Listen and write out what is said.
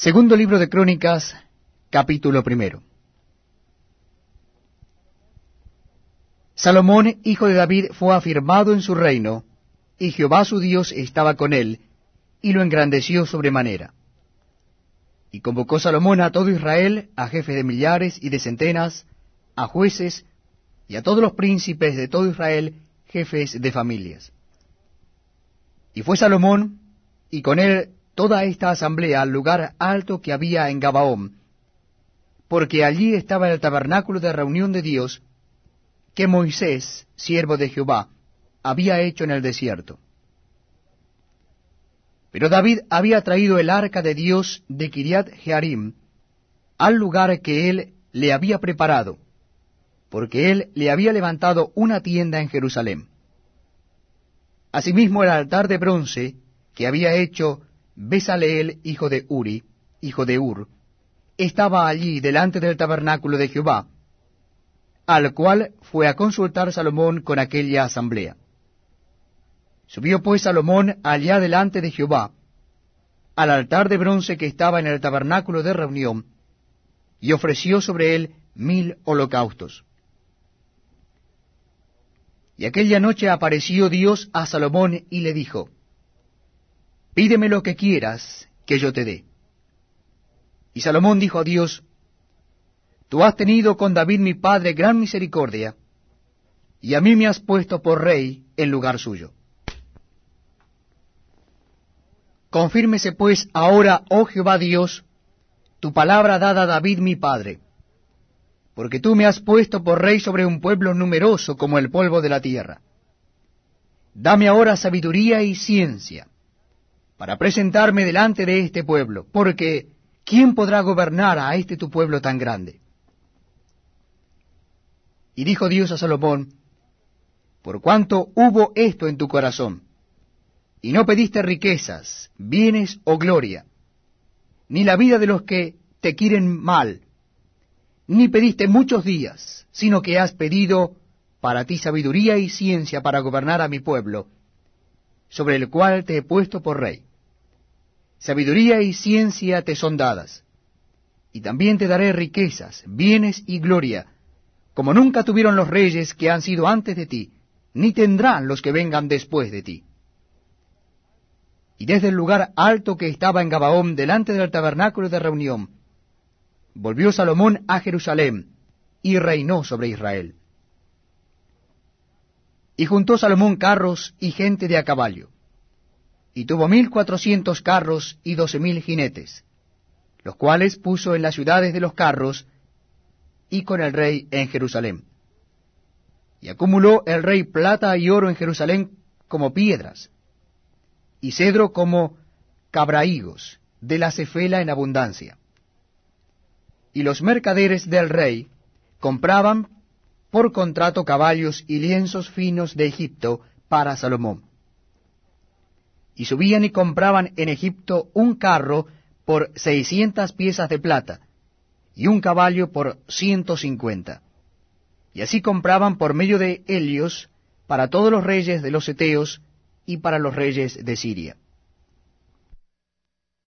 Segundo libro de Crónicas, capítulo primero. Salomón, hijo de David, fue afirmado en su reino, y Jehová su Dios estaba con él, y lo engrandeció sobremanera. Y convocó Salomón a todo Israel, a jefes de millares y de centenas, a jueces, y a todos los príncipes de todo Israel, jefes de familias. Y fue Salomón, y con él toda esta asamblea al lugar alto que había en Gabaón, porque allí estaba el tabernáculo de reunión de Dios, que Moisés, siervo de Jehová, había hecho en el desierto. Pero David había traído el arca de Dios de Kiriat Jearim al lugar que él le había preparado, porque él le había levantado una tienda en Jerusalén. Asimismo el altar de bronce que había hecho Besaleel, hijo de Uri, hijo de Ur, estaba allí delante del tabernáculo de Jehová, al cual fue a consultar Salomón con aquella asamblea. Subió pues Salomón allá delante de Jehová, al altar de bronce que estaba en el tabernáculo de reunión, y ofreció sobre él mil holocaustos. Y aquella noche apareció Dios a Salomón y le dijo, Pídeme lo que quieras, que yo te dé. Y Salomón dijo a Dios, Tú has tenido con David mi padre gran misericordia, y a mí me has puesto por rey en lugar suyo. Confírmese pues ahora, oh Jehová Dios, tu palabra dada a David mi padre, porque tú me has puesto por rey sobre un pueblo numeroso como el polvo de la tierra. Dame ahora sabiduría y ciencia para presentarme delante de este pueblo, porque ¿quién podrá gobernar a este tu pueblo tan grande? Y dijo Dios a Salomón, por cuanto hubo esto en tu corazón, y no pediste riquezas, bienes o gloria, ni la vida de los que te quieren mal, ni pediste muchos días, sino que has pedido para ti sabiduría y ciencia para gobernar a mi pueblo, sobre el cual te he puesto por rey. Sabiduría y ciencia te son dadas, y también te daré riquezas, bienes y gloria, como nunca tuvieron los reyes que han sido antes de ti, ni tendrán los que vengan después de ti. Y desde el lugar alto que estaba en Gabaón, delante del tabernáculo de reunión, volvió Salomón a Jerusalén y reinó sobre Israel. Y juntó Salomón carros y gente de a caballo, y tuvo mil cuatrocientos carros y doce mil jinetes, los cuales puso en las ciudades de los carros y con el rey en Jerusalén. Y acumuló el rey plata y oro en Jerusalén como piedras, y cedro como cabraígos de la cefela en abundancia. Y los mercaderes del rey compraban por contrato caballos y lienzos finos de Egipto para Salomón. Y subían y compraban en Egipto un carro por seiscientas piezas de plata, y un caballo por ciento cincuenta. Y así compraban por medio de Helios para todos los reyes de los Eteos y para los reyes de Siria.